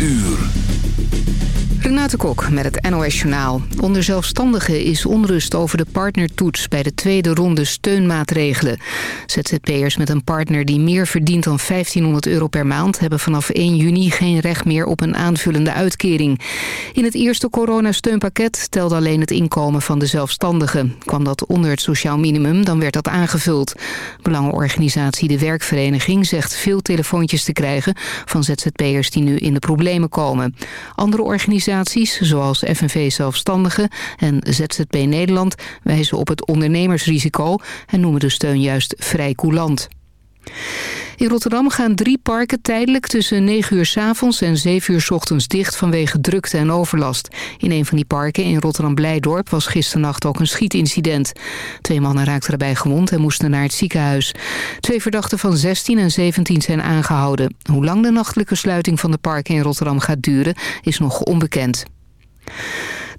uur. Renate Kok met het NOS Journaal. Onder zelfstandigen is onrust over de partnertoets bij de tweede ronde steunmaatregelen. ZZP'ers met een partner die meer verdient dan 1500 euro per maand... hebben vanaf 1 juni geen recht meer op een aanvullende uitkering. In het eerste coronasteunpakket telde alleen het inkomen van de zelfstandigen. Kwam dat onder het sociaal minimum, dan werd dat aangevuld. Belangenorganisatie De Werkvereniging zegt veel telefoontjes te krijgen... van ZZP'ers die nu in de problemen komen. Andere organisaties zoals FNV Zelfstandigen en ZZP Nederland wijzen op het ondernemersrisico en noemen de steun juist vrij coulant. In Rotterdam gaan drie parken tijdelijk tussen 9 uur s avonds en 7 uur s ochtends dicht vanwege drukte en overlast. In een van die parken in Rotterdam-Blijdorp was gisternacht ook een schietincident. Twee mannen raakten erbij gewond en moesten naar het ziekenhuis. Twee verdachten van 16 en 17 zijn aangehouden. Hoe lang de nachtelijke sluiting van de parken in Rotterdam gaat duren is nog onbekend.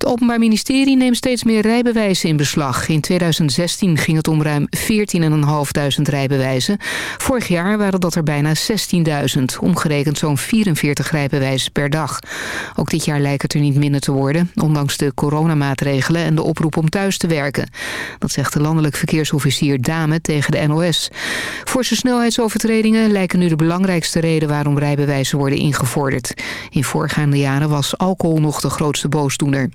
Het Openbaar Ministerie neemt steeds meer rijbewijzen in beslag. In 2016 ging het om ruim 14.500 rijbewijzen. Vorig jaar waren dat er bijna 16.000, omgerekend zo'n 44 rijbewijzen per dag. Ook dit jaar lijkt het er niet minder te worden, ondanks de coronamaatregelen en de oproep om thuis te werken. Dat zegt de landelijk verkeersofficier Dame tegen de NOS. Forse snelheidsovertredingen lijken nu de belangrijkste reden waarom rijbewijzen worden ingevorderd. In voorgaande jaren was alcohol nog de grootste boosdoener.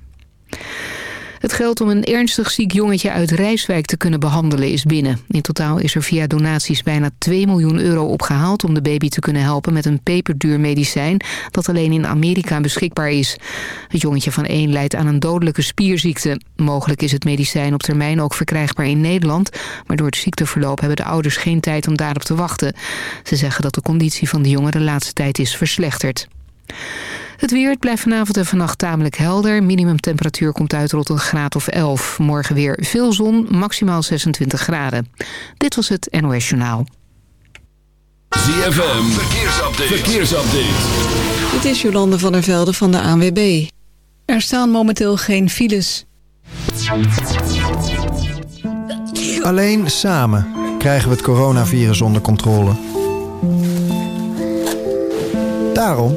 Het geld om een ernstig ziek jongetje uit Rijswijk te kunnen behandelen is binnen. In totaal is er via donaties bijna 2 miljoen euro opgehaald... om de baby te kunnen helpen met een peperduur medicijn... dat alleen in Amerika beschikbaar is. Het jongetje van 1 lijdt aan een dodelijke spierziekte. Mogelijk is het medicijn op termijn ook verkrijgbaar in Nederland... maar door het ziekteverloop hebben de ouders geen tijd om daarop te wachten. Ze zeggen dat de conditie van de jongen de laatste tijd is verslechterd. Het weer blijft vanavond en vannacht tamelijk helder. Minimumtemperatuur komt uit rond een graad of 11. Morgen weer veel zon, maximaal 26 graden. Dit was het NOS Journaal. ZFM, verkeersupdate. verkeersupdate. Dit is Jolande van der Velde van de ANWB. Er staan momenteel geen files. Alleen samen krijgen we het coronavirus onder controle. Daarom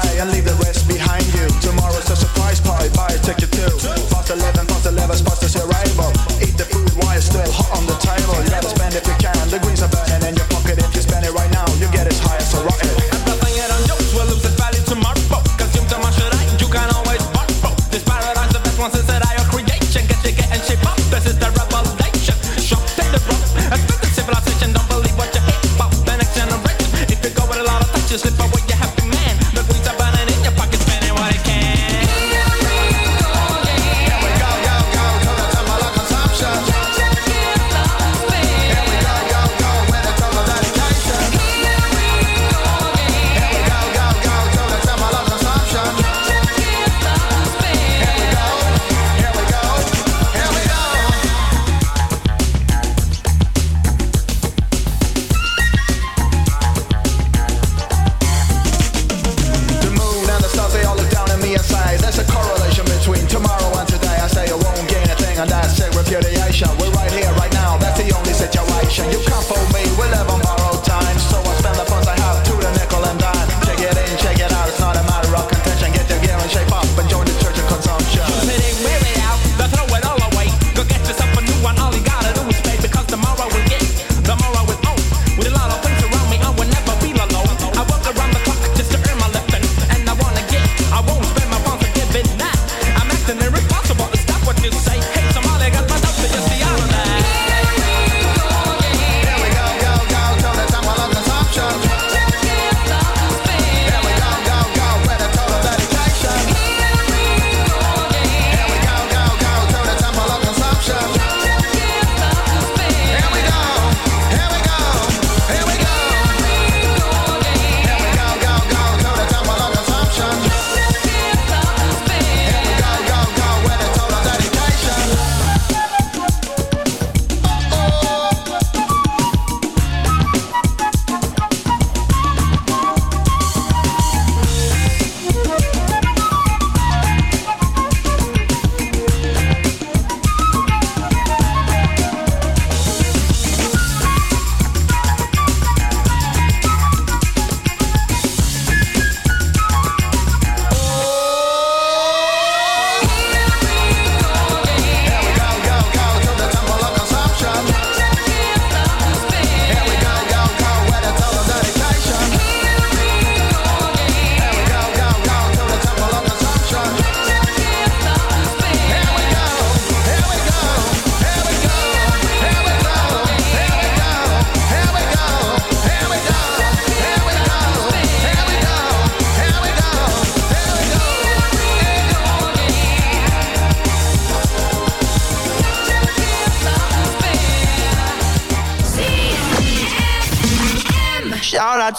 today and leave the rest behind you. Tomorrow's a surprise party, buy a ticket too. Faster 11, faster 11, the 0.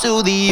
to the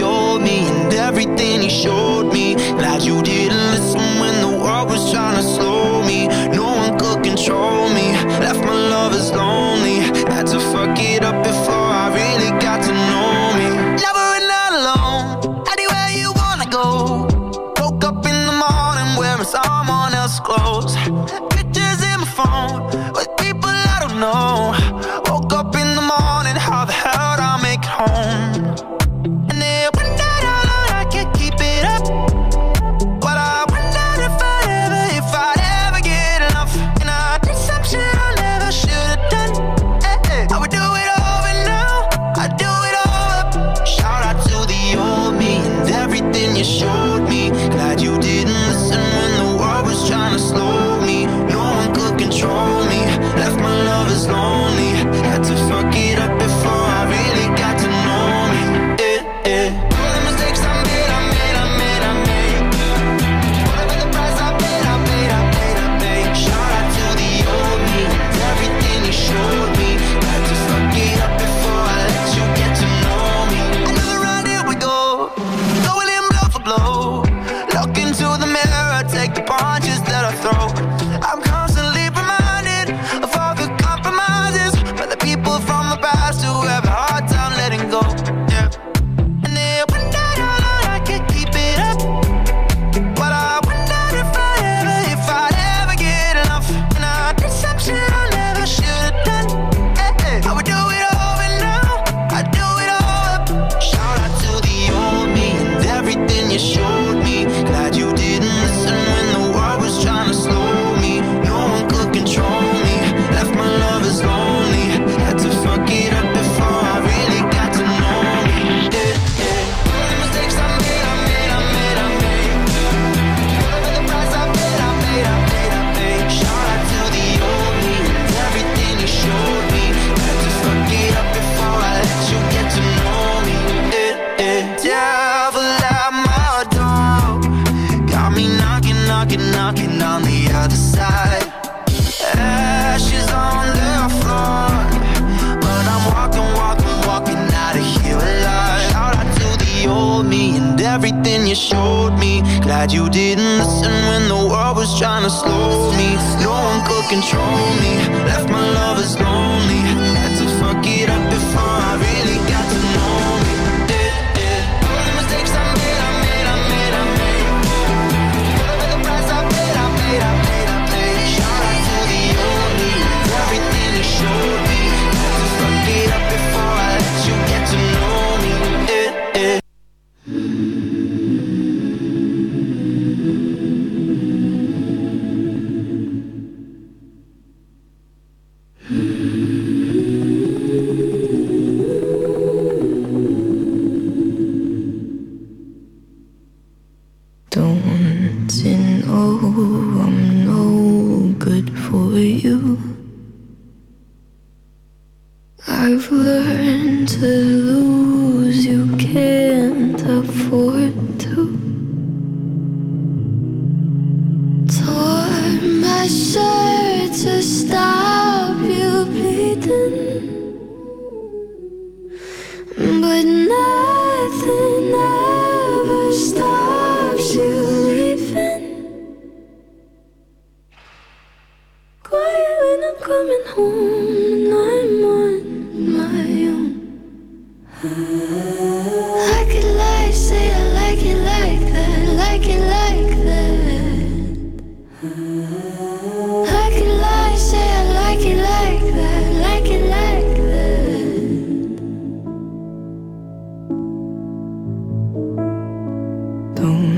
glad you didn't listen when the world was trying to slow me. No one could control me. Left my lovers lonely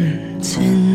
嗯亲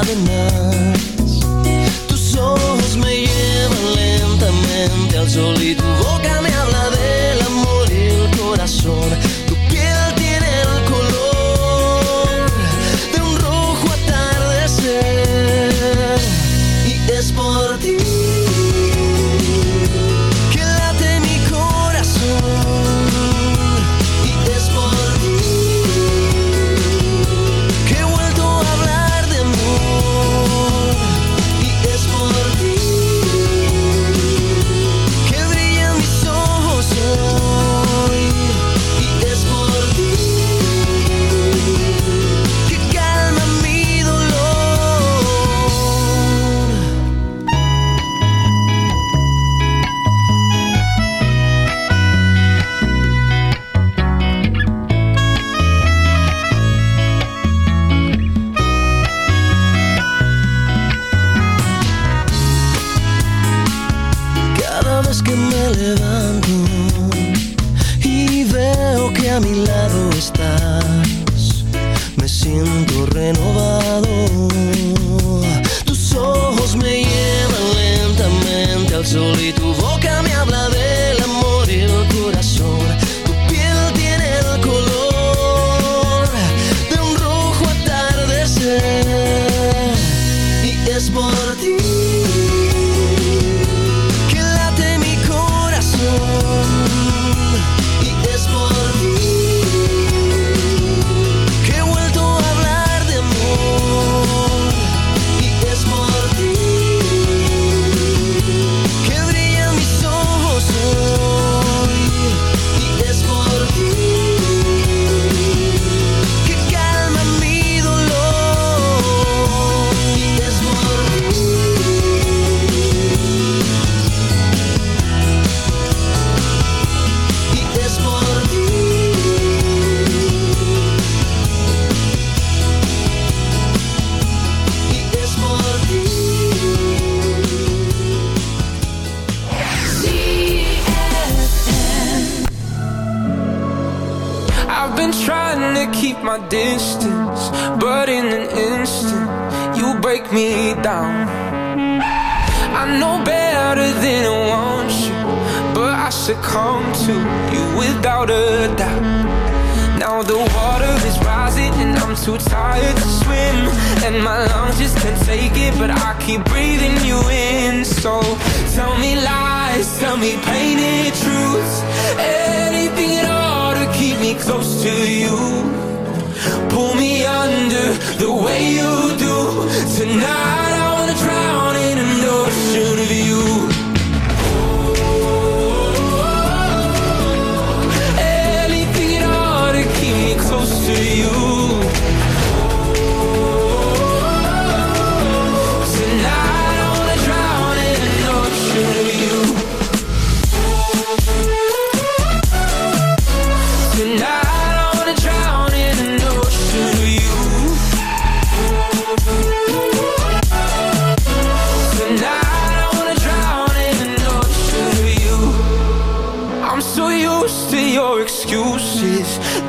not enough.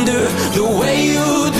Under the way you do.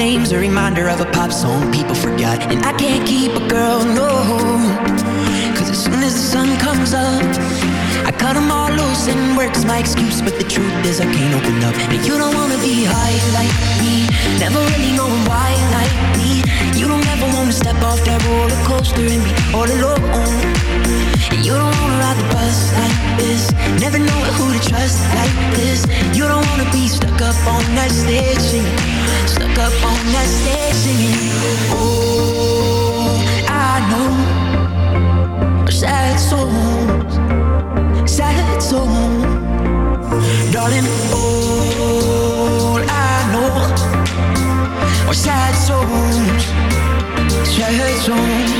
name's a reminder of a pop song people forgot. And I can't keep a girl, no. Cause as soon as the sun comes up, I cut them all loose and work's my excuse. But the truth is, I can't open up. And you don't wanna be high like me, never really knowing why like me. You don't ever wanna step off that roller coaster and be all alone. You don't wanna ride the bus like this, never know who to trust like this. You don't wanna be stuck up on that stage singing, stuck up on that stage singing. Oh, sad songs.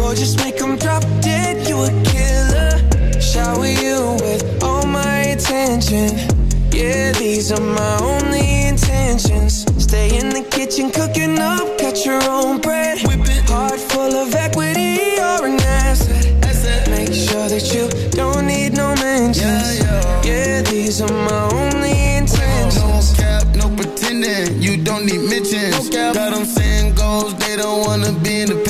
Gorgeous, make 'em drop dead, you a killer. Shower you with all my attention. Yeah, these are my only intentions. Stay in the kitchen, cooking up, catch your own bread. Heart full of equity, you're an asset. Make sure that you don't need no mentions. Yeah, these are my only intentions. No cap, no pretending. You don't need mentions. Got them saying goals, they don't wanna be independent.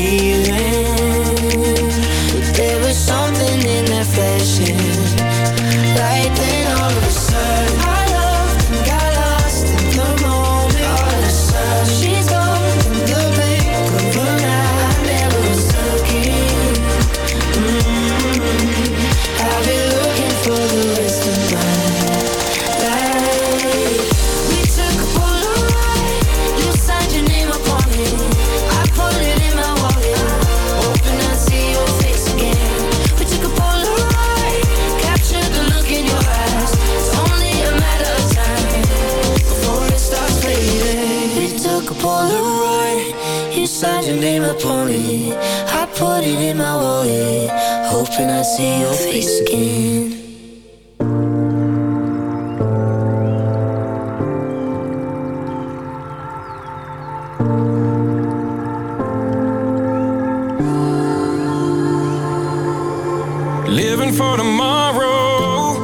feeling see your face again. Living for tomorrow,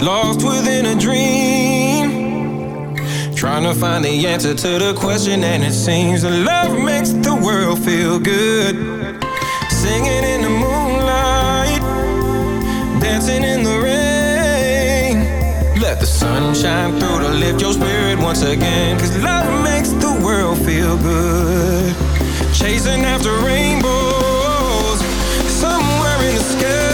lost within a dream. Trying to find the answer to the question, and it seems that love makes the world feel good. Singing in the moon dancing in the rain. Let the sun shine through to lift your spirit once again. Cause love makes the world feel good. Chasing after rainbows somewhere in the sky.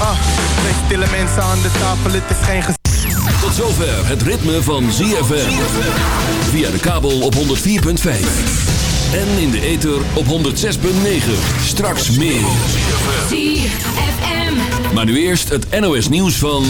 ah. Twee stille mensen aan de tafel, het is geen Tot zover het ritme van ZFM. Via de kabel op 104.5. En in de ether op 106.9. Straks meer. ZFM. Maar nu eerst het NOS nieuws van...